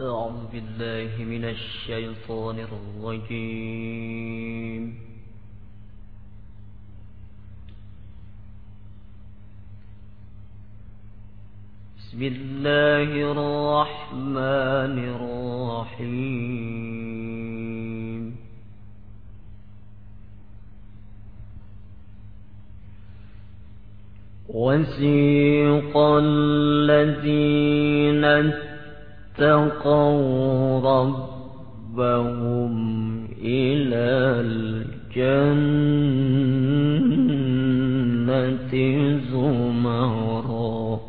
أعوذ بالله من الشيطان الرجيم. بسم الله الرحمن الرحيم. وسيق الذين اتقوا ربهم إلى الجنة زمرا.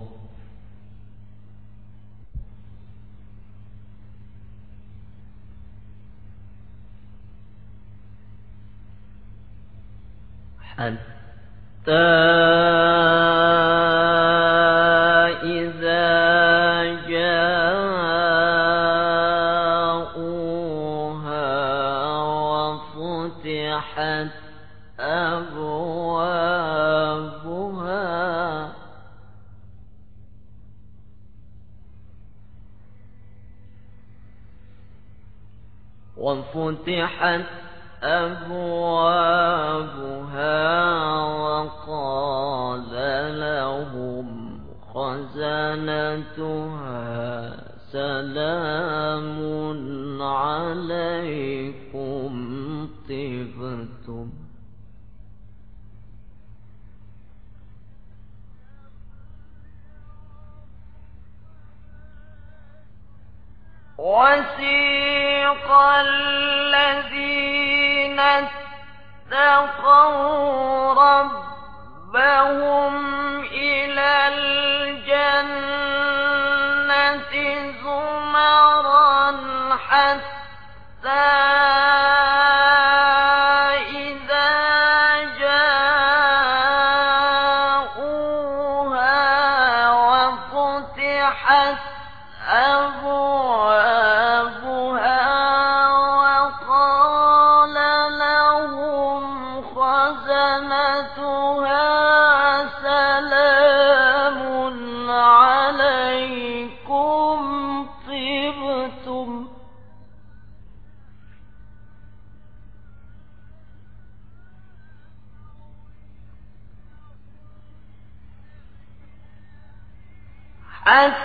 حتى وفتحت أبوابها وقال لهم خزنتها سلام عليكم طبتم. وسيق الذين اتقوا ربهم إلى الجنة زمرا حتى جاءت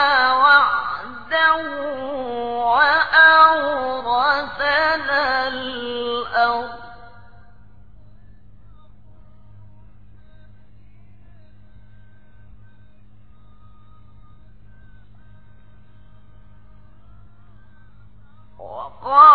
قال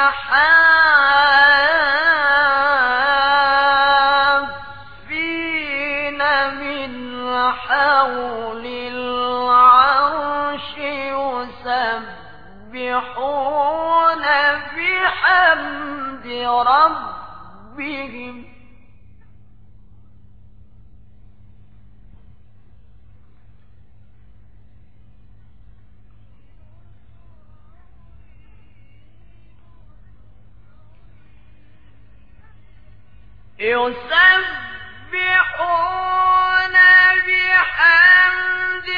الملائكة يسبحون بحمد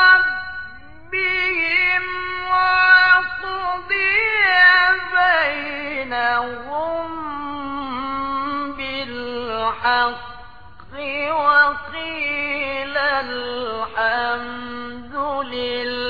ربهم وقضي بينهم بالحق وقيل الحمد لله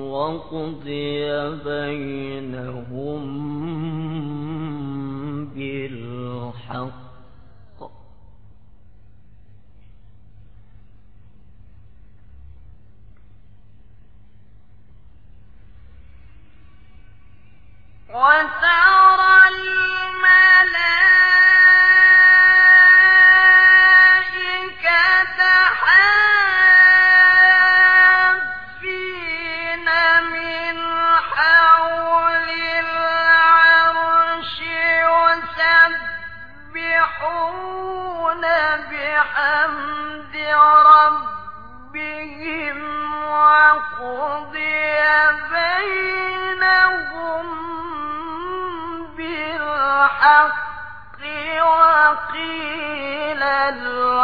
وقضي بينهم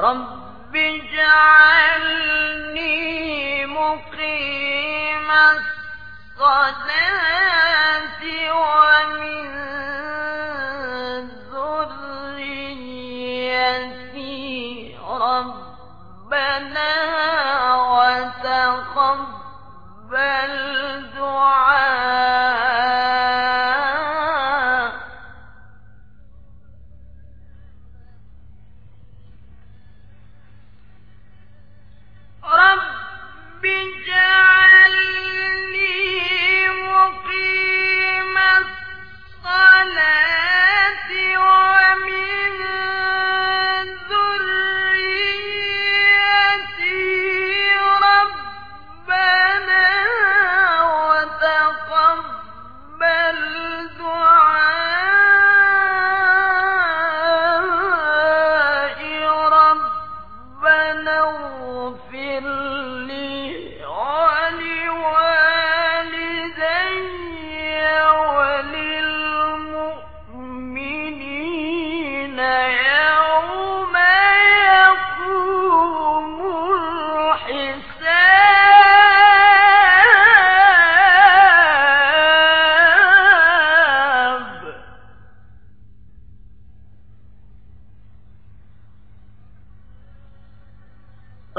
رب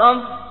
رب